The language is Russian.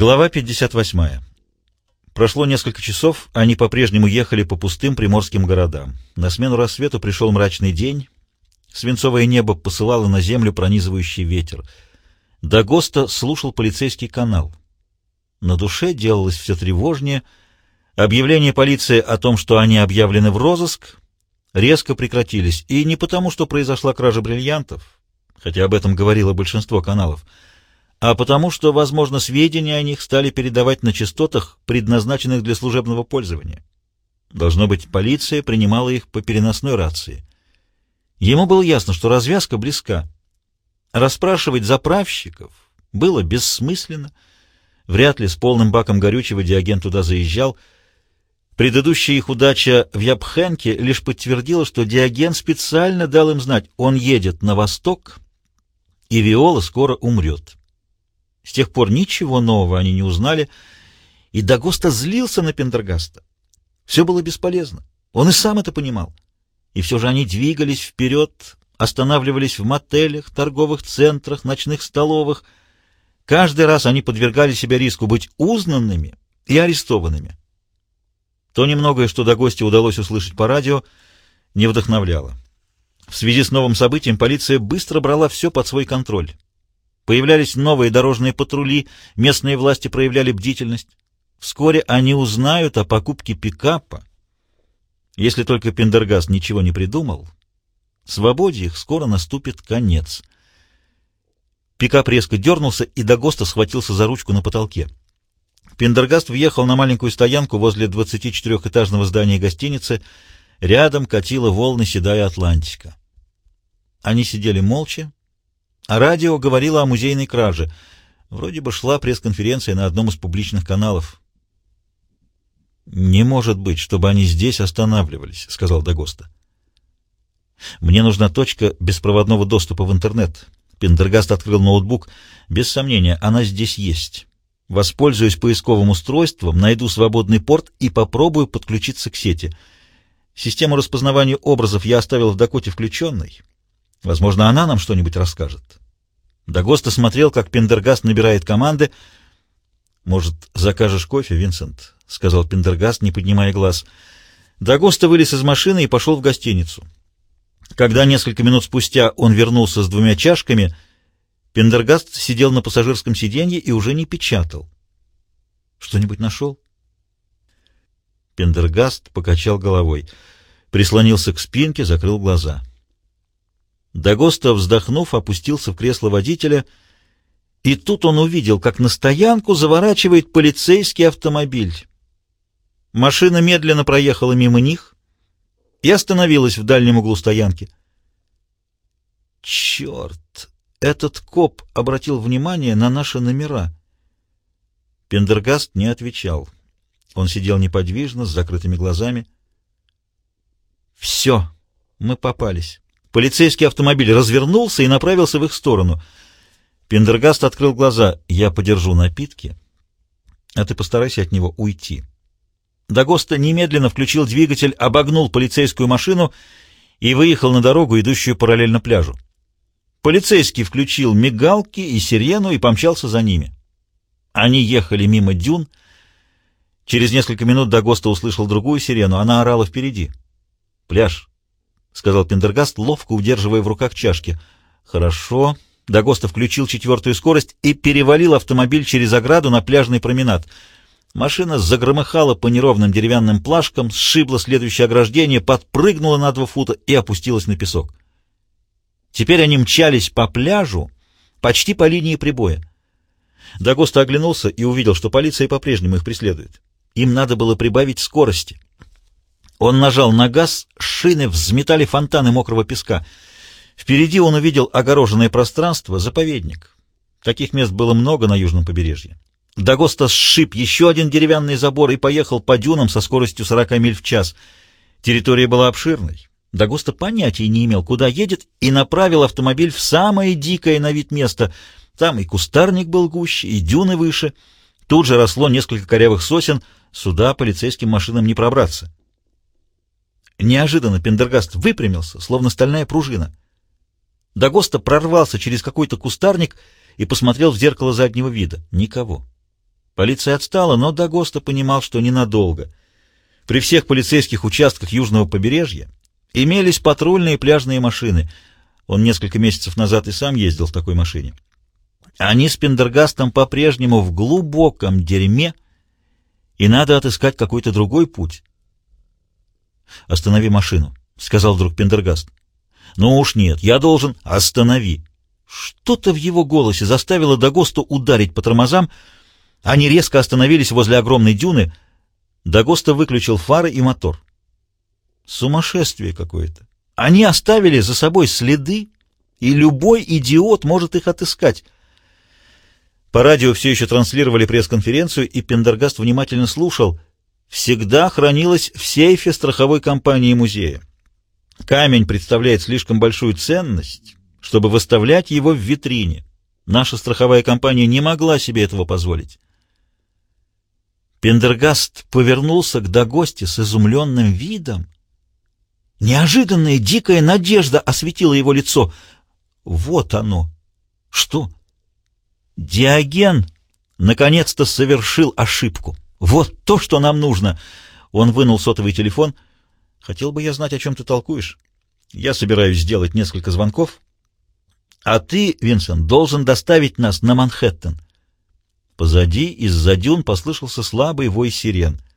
Глава 58. Прошло несколько часов, они по-прежнему ехали по пустым приморским городам. На смену рассвету пришел мрачный день. Свинцовое небо посылало на землю пронизывающий ветер. Дагоста слушал полицейский канал. На душе делалось все тревожнее. Объявления полиции о том, что они объявлены в розыск, резко прекратились. И не потому, что произошла кража бриллиантов, хотя об этом говорило большинство каналов, а потому что, возможно, сведения о них стали передавать на частотах, предназначенных для служебного пользования. Должно быть, полиция принимала их по переносной рации. Ему было ясно, что развязка близка. Расспрашивать заправщиков было бессмысленно. Вряд ли с полным баком горючего Диоген туда заезжал. Предыдущая их удача в Ябхенке лишь подтвердила, что Диоген специально дал им знать, он едет на восток, и Виола скоро умрет. С тех пор ничего нового они не узнали, и Дагоста злился на Пендергаста. Все было бесполезно. Он и сам это понимал. И все же они двигались вперед, останавливались в мотелях, торговых центрах, ночных столовых. Каждый раз они подвергали себя риску быть узнанными и арестованными. То немногое, что до удалось услышать по радио, не вдохновляло. В связи с новым событием полиция быстро брала все под свой контроль. Появлялись новые дорожные патрули, местные власти проявляли бдительность. Вскоре они узнают о покупке пикапа. Если только Пендергаст ничего не придумал, свободе их скоро наступит конец. Пикап резко дернулся, и Дагоста схватился за ручку на потолке. Пендергаст въехал на маленькую стоянку возле 24-этажного здания гостиницы. Рядом катила волны седая Атлантика. Они сидели молча, радио говорило о музейной краже. Вроде бы шла пресс-конференция на одном из публичных каналов. «Не может быть, чтобы они здесь останавливались», — сказал Дагоста. «Мне нужна точка беспроводного доступа в интернет». Пендергаст открыл ноутбук. «Без сомнения, она здесь есть. Воспользуюсь поисковым устройством, найду свободный порт и попробую подключиться к сети. Систему распознавания образов я оставил в Дакоте включенной». Возможно, она нам что-нибудь расскажет. Дагоста смотрел, как Пендергаст набирает команды. «Может, закажешь кофе, Винсент?» — сказал Пендергаст, не поднимая глаз. Дагоста вылез из машины и пошел в гостиницу. Когда несколько минут спустя он вернулся с двумя чашками, Пендергаст сидел на пассажирском сиденье и уже не печатал. «Что-нибудь нашел?» Пендергаст покачал головой, прислонился к спинке, закрыл глаза. Дагоста, вздохнув, опустился в кресло водителя, и тут он увидел, как на стоянку заворачивает полицейский автомобиль. Машина медленно проехала мимо них и остановилась в дальнем углу стоянки. «Черт! Этот коп обратил внимание на наши номера». Пендергаст не отвечал. Он сидел неподвижно, с закрытыми глазами. «Все, мы попались». Полицейский автомобиль развернулся и направился в их сторону. Пендергаст открыл глаза. «Я подержу напитки, а ты постарайся от него уйти». Дагоста немедленно включил двигатель, обогнул полицейскую машину и выехал на дорогу, идущую параллельно пляжу. Полицейский включил мигалки и сирену и помчался за ними. Они ехали мимо дюн. Через несколько минут Дагоста услышал другую сирену. Она орала впереди. «Пляж. — сказал Пендергаст, ловко удерживая в руках чашки. «Хорошо». Дагоста включил четвертую скорость и перевалил автомобиль через ограду на пляжный променад. Машина загромыхала по неровным деревянным плашкам, сшибла следующее ограждение, подпрыгнула на два фута и опустилась на песок. Теперь они мчались по пляжу, почти по линии прибоя. Дагоста оглянулся и увидел, что полиция по-прежнему их преследует. Им надо было прибавить скорости. Он нажал на газ, шины взметали фонтаны мокрого песка. Впереди он увидел огороженное пространство, заповедник. Таких мест было много на южном побережье. Дагоста сшиб еще один деревянный забор и поехал по дюнам со скоростью 40 миль в час. Территория была обширной. Дагоста понятия не имел, куда едет, и направил автомобиль в самое дикое на вид место. Там и кустарник был гуще, и дюны выше. Тут же росло несколько корявых сосен. Сюда полицейским машинам не пробраться. Неожиданно Пендергаст выпрямился, словно стальная пружина. Дагоста прорвался через какой-то кустарник и посмотрел в зеркало заднего вида. Никого. Полиция отстала, но Дагоста понимал, что ненадолго. При всех полицейских участках южного побережья имелись патрульные пляжные машины. Он несколько месяцев назад и сам ездил в такой машине. Они с Пендергастом по-прежнему в глубоком дерьме, и надо отыскать какой-то другой путь. «Останови машину», — сказал вдруг Пендергаст. «Ну уж нет, я должен...» «Останови!» Что-то в его голосе заставило Дагосту ударить по тормозам. Они резко остановились возле огромной дюны. Дагоста выключил фары и мотор. Сумасшествие какое-то. Они оставили за собой следы, и любой идиот может их отыскать. По радио все еще транслировали пресс-конференцию, и Пендергаст внимательно слушал. Всегда хранилось в сейфе страховой компании музея. Камень представляет слишком большую ценность, чтобы выставлять его в витрине. Наша страховая компания не могла себе этого позволить. Пендергаст повернулся к Дагосте с изумленным видом. Неожиданная дикая надежда осветила его лицо. Вот оно. Что? Диоген наконец-то совершил ошибку. Вот то, что нам нужно. Он вынул сотовый телефон. Хотел бы я знать, о чем ты толкуешь. Я собираюсь сделать несколько звонков. А ты, Винсент, должен доставить нас на Манхэттен. Позади, из-за дюн, послышался слабый вой сирен —